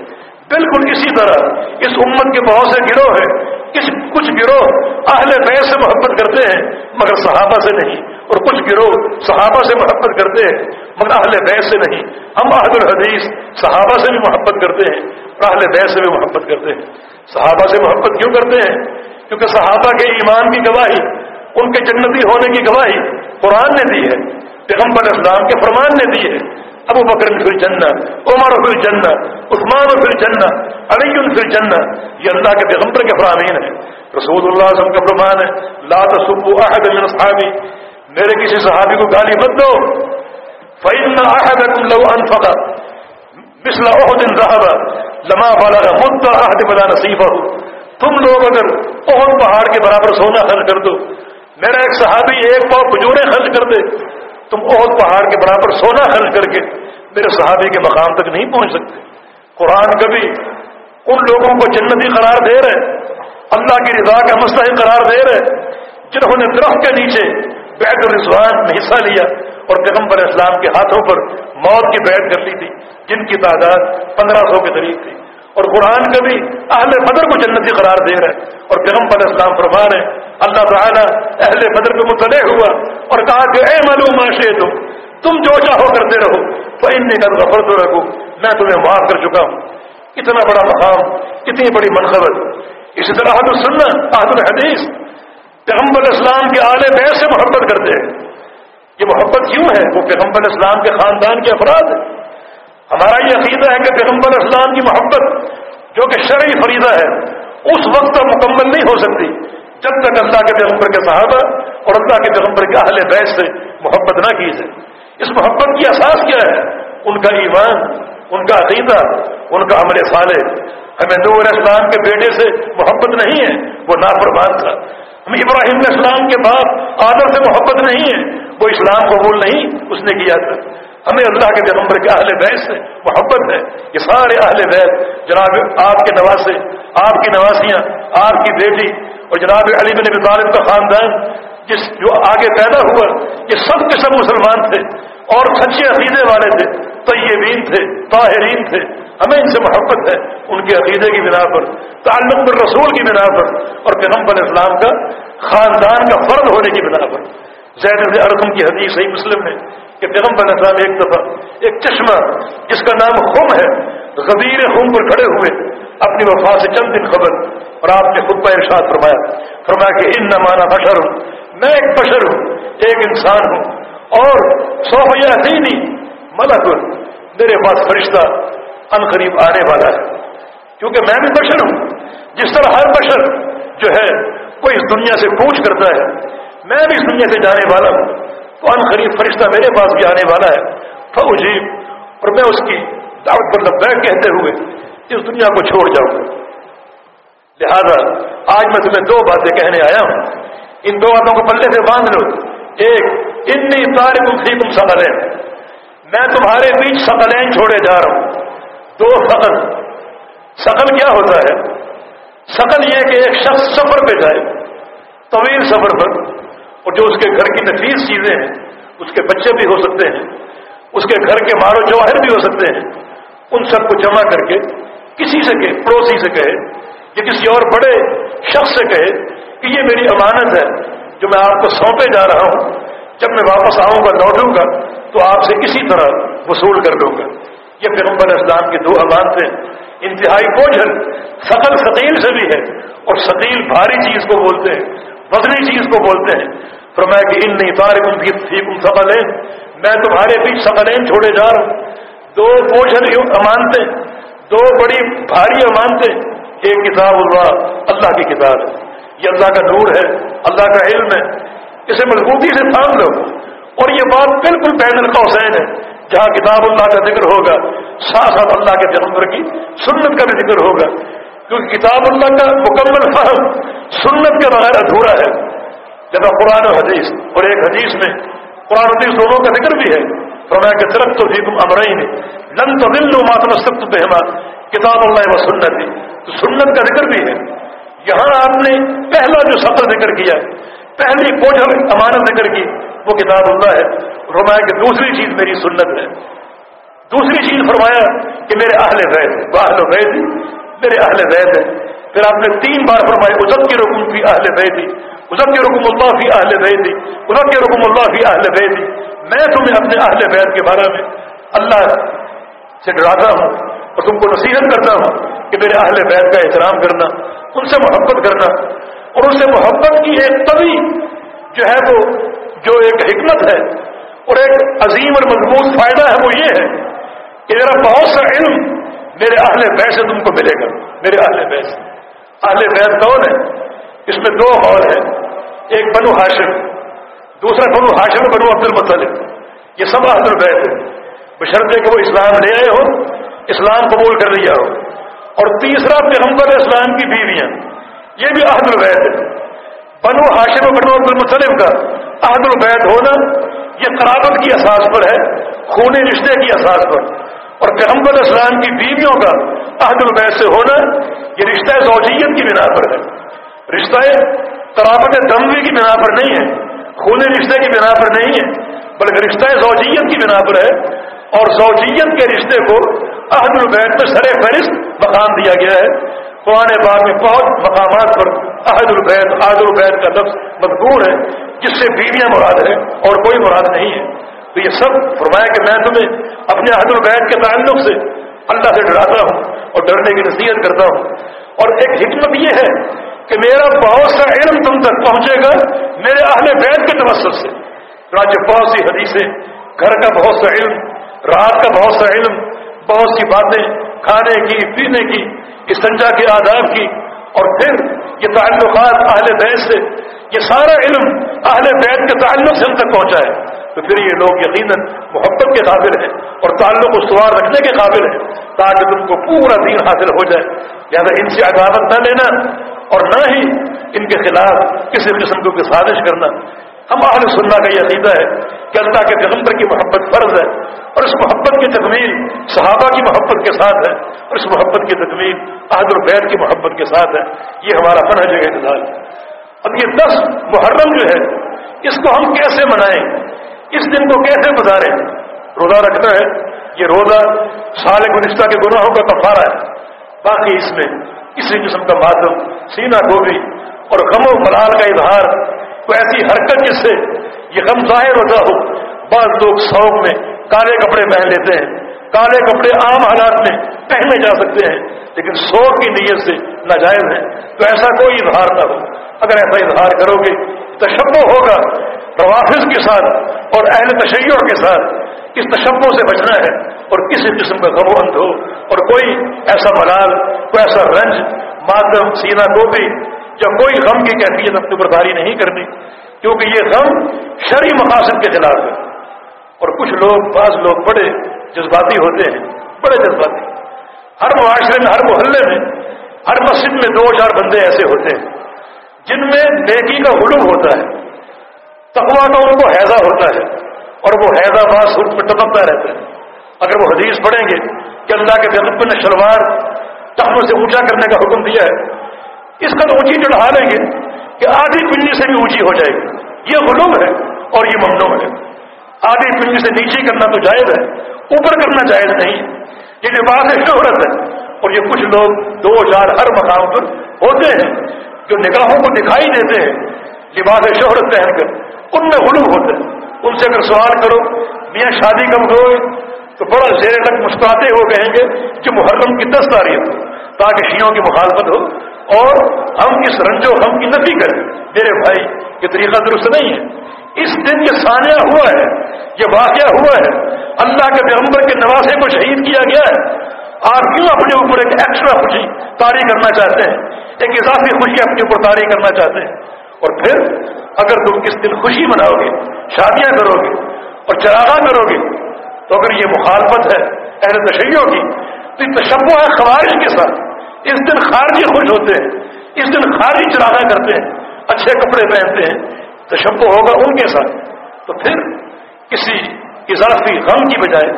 بالکل اسی طرح اس امت کے بہت سے گروہ ہیں کچھ کچھ گروہ اہل بیت سے محبت کرتے ہیں، مگر صحابہ سے نہیں۔ اور کچھ گروہ صحابہ سے محبت کرتے ہیں، مگر اہل بیت سے نہیں۔ ہم اہل الحدیث صحابہ سے بھی محبت کرتے ہیں، اور اہل بیت سے بھی محبت کرتے ہیں۔ صحابہ سے محبت کیوں کرتے ہیں؟ کیونکہ صحابہ کے ایمان کی گواہی، ان کے جنتی ہونے کی گواہی قرآن نے دی ہے، پیغمبر اسلام کے فرمان نے دی ہے۔ ابو بکر فی الجنہ عمر فی الجنہ عثمان فی الجنہ علی فی الجنہ یہ اللہ کے پیغمبر کے فرامین ہے رسول اللہ صلی اللہ علیہ وسلم کا فرمان ہے، لا تسبوا احد من اصحابی۔ میرے کسی صحابی کو گالی مت دو۔ فإن احدكم لو انفق مثل احد ذهب، لما بلغ مد احد بلا نصیبہ تم لوگ اگر احد پہاڑ کے برابر سونا خرچ کر دو، میرا ایک صحابی ایک پاؤ کھجورے خرچ کر دے۔ تم بہت پہاڑ کے برابر سونا خرچ کر کے میرے صحابی کے مقام تک نہیں پہنچ سکتے۔ قرآن کبھی ان لوگوں کو جنتی قرار دے رہے اللہ کی رضا کا مسئلہ قرار دے رہے جنہوں نے درخت کے نیچے بیت الرضوان میں حصہ لیا اور پیغمبر اسلام کے ہاتھوں پر موت کی بیٹھ کر لی تھی، جن کی تعداد پندرہ سو کے قریب تھی۔ اور قرآن کبھی اہل بدر کو جنتی قرار دے رہے اور پیغمبر اسلام فرمان ہے اللہ تعالیٰ اہل بدر پہ مطلع ہوا اور کہا کہ اے معلوم تم تم جو چاہو کرتے رہو تو ان نکل غفر تو رکھو میں تمہیں معاف کر چکا ہوں۔ اتنا بڑا مقام، اتنی بڑی منخبت۔ اسی طرح حد السنہ احد الحدیث، پیغمبر اسلام کے آلے بیس سے محبت کرتے ہیں۔ یہ محبت کیوں ہے؟ وہ پیغمبر اسلام کے خاندان کے افراد ہے ہمارا یہ عقیدہ ہے کہ پیغمبر اسلام کی محبت جو کہ شرعی فریضہ ہے، اس وقت تک مکمل نہیں ہو سکتی۔ جب تک اللہ کے پیغمبر کے صحابہ اور اللہ کے پیغمبر کے اہل بیس سے محبت نہ کی جائے۔ اس محبت کی احساس کیا ہے؟ ان کا ایمان، ان کا عقیدہ، ان کا عمل صالح۔ ہمیں نور اسلام کے بیٹے سے محبت نہیں ہے، وہ نافرمان تھا۔ ہمیں ابراہیم اسلام کے باپ آدر سے محبت نہیں ہے، وہ اسلام قبول نہیں اس نے کیا تھا۔ ہمیں اللہ کے پیغمبر کے اہل بیت سے محبت ہے، یہ سارے اہل بیت، جناب آپ کے نواسے، آپ کی نواسیاں، آپ کی بیٹی اور جناب علی بن طالب کا خاندان، جس جو آگے پیدا ہوا، یہ سب کے سب مسلمان تھے اور سچے عقیدے والے تھے، طیبین تھے، طاہرین تھے، ہمیں ان سے محبت ہے، ان کے عقیدے کی بنا پر، تعلق رسول کی بنا پر اور پیغمبر اسلام کا خاندان کا فرد ہونے کی بنا پر۔ زید ارقم کی حدیث صحیح مسلم میں کہ پیغمبر اسلام ایک دفعہ ایک چشمہ جس کا نام خم ہے، غبیر خم پر کھڑے ہوئے، اپنی وفا سے چند دن خبر اور آپ نے خود پر ارشاد فرمایا فرمایا کہ ان نمانا بشر ہوں میں ایک بشر ہوں، ایک انسان ہوں، اور سو نہیں ملک، میرے پاس فرشتہ ان قریب آنے والا ہے۔ کیونکہ میں بھی بشر ہوں، جس طرح ہر بشر جو ہے، وہ اس دنیا سے کوچ کرتا ہے، میں بھی اس دنیا سے جانے والا ہوں۔ ان خریف فرشتہ میرے پاس بھی آنے والا ہے؟ فوجیب اور میں اس کی دعوت پر لبیک کہتے ہوئے اس دنیا کو چھوڑ جاؤں۔ لہذا آج میں تمہیں دو باتیں کہنے آیا ہوں۔ ان دو باتوں کو پلے سے باندھ لو۔ ایک اتنی تاریخ تھی تم سقلین میں تمہارے بیچ سقلین چھوڑے جا رہا ہوں۔ دو سقل سقل کیا ہوتا ہے؟ سقل یہ کہ ایک شخص سفر پہ جائے، طویل سفر پر۔ اور جو اس کے گھر کی نفیس چیزیں ہیں، اس کے بچے بھی ہو سکتے ہیں، اس کے گھر کے مارو جواہر بھی ہو سکتے ہیں، ان سب کو جمع کر کے کسی سے کہے، پڑوسی سے کہے، یا کسی اور بڑے شخص سے کہے کہ یہ میری امانت ہے، جو میں آپ کو سونپے جا رہا ہوں، جب میں واپس آؤں گا، لوٹوں گا، تو آپ سے کسی طرح وصول کر لوں گا۔ یہ پیغمبر اسلام کی دو امانتیں، انتہائی بوجھل سقل ثقیل سے بھی ہے اور ثقیل بھاری چیز کو بولتے ہیں۔ وزنی چیز کو بولتے ہیں۔ فرمایا کہ ان نہیں تارے بھی تھی میں تمہارے بیچ سقلین چھوڑے جا رہا ہوں۔ دو بوجھل امانتیں دو بڑی بھاری امانتیں ایک کتاب اللہ اللہ کی کتاب ہے۔ یہ اللہ کا نور ہے، اللہ کا علم ہے۔ اسے مضبوطی سے تھام لو۔ اور یہ بات بالکل بین القوسین ہے۔ جہاں کتاب اللہ کا ذکر ہوگا، ساتھ ساتھ اللہ کے پیغمبر کی سنت کا بھی ذکر ہوگا۔ کیونکہ کتاب اللہ کا مکمل فہم سنت کے بغیر ادھورا ہے۔ جب قرآن و حدیث، اور ایک حدیث میں قرآن حدیث دونوں کا ذکر بھی ہے۔ فرمایا کہ درخت تو بھی تم امرئی نے لن تو دل لو ماتم سخت بہما کتاب اللہ و سنت۔ ہے تو سنت کا ذکر بھی ہے۔ یہاں آپ نے پہلا جو سفر ذکر کیا پہلی بوجھل امانت ذکر کی، وہ کتاب اللہ ہے۔ فرمایا کہ دوسری چیز میری سنت ہے۔ دوسری چیز فرمایا کہ میرے اہل وید وہ اہل وید میرے اہل وید ہے پھر آپ نے تین بار فرمایا ازب کی رکم تھی اہل وید ازب کی رکم اللہ بھی اہل وید ازب کی رکم اللہ بھی اہل وید میں تمہیں اپنے اہل وید کے بارے میں اللہ سے ڈراتا ہوں اور تم کو نصیحت کرتا ہوں کہ میرے اہل بیت کا احترام کرنا، ان سے محبت کرنا۔ اور ان سے محبت کی ایک طوی جو ہے وہ، جو ایک حکمت ہے اور ایک عظیم اور مضبوط فائدہ ہے وہ یہ ہے کہ میرا بہت سا علم میرے اہل بیت سے تم کو ملے گا۔ میرے اہل بیت سے اہل بیت کون ہے اس میں دو ہال ہیں۔ ایک بنو ہاشم۔ دوسرا بنو ہاشم، بنو عبد المطلب۔ یہ سب اہل بیت ہے بشرطے کہ وہ اسلام لے آئے ہو، اسلام قبول کر لیا ہو۔ اور تیسرا پیغمبر اسلام کی بیویاں۔ یہ بھی عہد البید ہے بنو ہاشم بنو عبد المسلم کا عہد البید ہونا، یہ قرابت کی اساس پر ہے خونی رشتے کی اساس پر۔ اور پیغمبر اسلام کی بیویوں کا عہد البید سے ہونا یہ رشتہ زوجیت کی بنا پر ہے۔ رشتہ قرابت دموی کی بنا پر نہیں ہے خونی رشتے کی بنا پر نہیں ہے، بلکہ رشتہ زوجیت کی بنا پر ہے۔ اور زوجیت کے رشتے کو عہد البید میں سر فہرست مقام دیا گیا ہے۔ قرآن باغ میں بہت مقامات پر عہد البید عہد البید کا لفظ مذکور ہے، جس سے بیویاں مراد ہے اور کوئی مراد نہیں ہے۔ تو یہ سب فرمایا کہ میں تمہیں اپنے عہد البید کے تعلق سے اللہ سے ڈراتا ہوں اور ڈرنے کی نصیحت کرتا ہوں۔ اور ایک حکمت یہ ہے کہ میرا بہت سا علم تم تک پہنچے گا میرے اہل بیت کے توسط سے۔ راجہ بہت سی حدیثیں، گھر کا بہت سا علم، رات کا بہت سا علم، بہت سی باتیں، کھانے کی، پینے کی استنجا کے آداب کی۔ اور پھر یہ تعلقات اہل بیت سے، یہ سارا علم اہل بیت کے تعلق سے ہم تک پہنچا ہے۔ تو پھر یہ لوگ یقیناً محبت کے قابل ہیں اور تعلق استوار رکھنے کے قابل ہیں، تاکہ تم کو پورا دین حاصل ہو جائے۔ لہٰذا ان سے عدالت نہ لینا اور نہ ہی ان کے خلاف کسی قسم کو سازش کرنا۔ ہم اہل سننا کا یہ عقیدہ ہے کہ اللہ کے پیغمبر کی محبت فرض ہے اور اس محبت کی تکمیل صحابہ کی محبت کے ساتھ ہے اور اس محبت کی تکمیل عہد البید کی محبت کے ساتھ ہے۔ یہ ہمارا فن ہے اعتدال اب یہ دس محرم جو ہے، اس کو ہم کیسے منائیں؟ اس دن کو کیسے گزاریں روزہ رکھنا ہے۔ یہ روزہ سال گزشتہ کے گناہوں کا کفارہ ہے۔ باقی اس میں کسی قسم کا مادم سینہ گوبھی اور غم و ملال کا اظہار، کوئی ایسی حرکت جس سے یہ غم ظاہر ہوتا ہو۔ بعض لوگ شوق میں کالے کپڑے پہن لیتے ہیں۔ کالے کپڑے عام حالات میں پہنے جا سکتے ہیں، لیکن سو کی نیت سے ناجائز ہے تو ایسا کوئی اظہار نہ ہو۔ اگر ایسا اظہار کرو گے تشبو ہوگا۔ روافظ کے ساتھ اور اہل تشیع کے ساتھ اس تشبوں سے بچنا ہے اور کسی قسم کا غم اند ہو اور کوئی ایسا ملال، کوئی ایسا رنج، ماتم سینا گوبھی یا کوئی غم کی کیفیت اپنی برداری نہیں کرنی، کیونکہ یہ غم شرعی مقاصد کے خلاف ہے۔ اور کچھ لوگ، بعض لوگ بڑے جذباتی ہوتے ہیں، بڑے جذباتی۔ ہر معاشرے میں، ہر محلے میں، ہر مسجد میں دو چار بندے ایسے ہوتے ہیں، جن میں نیکی کا غلوم ہوتا ہے۔ تقوا کا ان کو حیضہ ہوتا ہے اور وہ حیضہ باز میں ٹپکتا رہتا ہے۔ اگر وہ حدیث پڑھیں گے کہ اللہ کے جنب نے شلوار تخموں سے اونچا کرنے کا حکم دیا ہے، اس کا تو اونچی چڑھا لیں گے کہ آدھی پنجی سے بھی اونچی ہو جائے گی۔ یہ غلوم ہے اور یہ ممنوع ہے۔ آدھی پنجی سے نیچے کرنا تو جائز ہے، اوپر کرنا جائز نہیں۔ یہ لباس شہرت ہے۔ اور یہ کچھ لوگ دو چار ہر مقام پر ہوتے ہیں، جو نگاہوں کو دکھائی دیتے ہیں۔ لباس شہرت پہن کر ان میں غلوم ہوتے ہیں۔ ان سے اگر سوال کرو، میاں شادی کب ہوئے؟ تو بڑا زیر تک مسکراتے ہو کہیں گے کہ محرم کی دس تاریخ ہو، تاکہ شیوں کی مخالفت ہو۔ اور ہم اس رنجو ہم کی نفی کریں۔ میرے بھائی، یہ طریقہ درست نہیں ہے۔ اس دن یہ سانیہ ہوا ہے، یہ واقعہ ہوا ہے۔ اللہ کے پیغمبر کے نوازے کو شہید کیا گیا ہے۔ آپ کیوں اپنے اوپر ایک ایکسٹرا خوشی تاری کرنا چاہتے ہیں؟ ایک اضافی خوشی اپنے اوپر تاری کرنا چاہتے ہیں؟ اور پھر اگر تم کس دن خوشی مناؤ گے، شادیاں کرو گے اور چراغا کرو گے، تو اگر یہ مخالفت ہے اہل تشریحوں کی، تو یہ تشبہ ہے خوارش کے ساتھ۔ اس دن خارجی خوش ہوتے ہیں، اس دن خارجی چراغا کرتے ہیں، اچھے کپڑے پہنتے ہیں، تشبہ ہوگا ان کے ساتھ۔ تو پھر کسی اضافی غم کی بجائے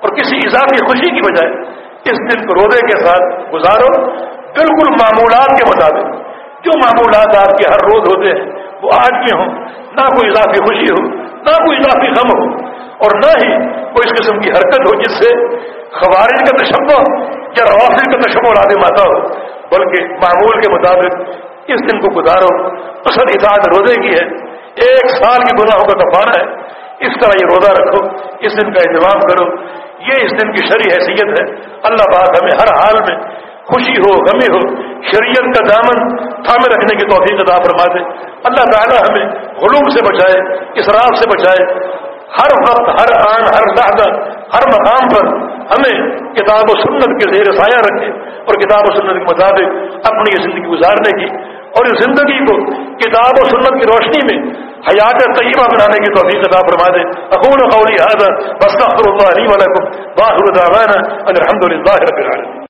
اور کسی اضافی خوشی کی بجائے اس دن کو روزے کے ساتھ گزارو، بالکل معمولات کے مطابق۔ جو معمولات آپ کے ہر روز ہوتے ہیں؟ وہ آج کے ہوں، نہ کوئی اضافی خوشی ہو، نہ کوئی اضافی غم ہو، اور نہ ہی کوئی اس قسم کی حرکت ہو جس سے خوارج کا تشبہ یا روافظ کا تشبہ لازم آتا ہو، بلکہ معمول کے مطابق اس دن کو گزارو۔ اصل اطاعت روزے کی ہے، ایک سال کی گناہوں کا کفارہ ہے۔ اس طرح یہ روزہ رکھو، اس دن کا اہتمام کرو۔ یہ اس دن کی شرع حیثیت ہے۔ اللہ پاک ہمیں ہر حال میں خوشی ہو، غمی ہو، شریعت کا دامن تھامے رکھنے کی توفیق عطا فرما دے اللہ تعالیٰ ہمیں غلوم سے بچائے، اسراف سے بچائے۔ ہر وقت، ہر آن، ہر لحظہ ہر مقام پر ہمیں کتاب و سنت کے زیر سایہ رکھے اور کتاب و سنت کے مطابق اپنی زندگی گزارنے کی اور اس زندگی کو کتاب و سنت کی روشنی میں حیات طیبہ بنانے کی توفیق عطا فرما دے اقول قولی هذا واستغفر الله لي ولكم، واخر دعوانا الحمد لله رب العالمين۔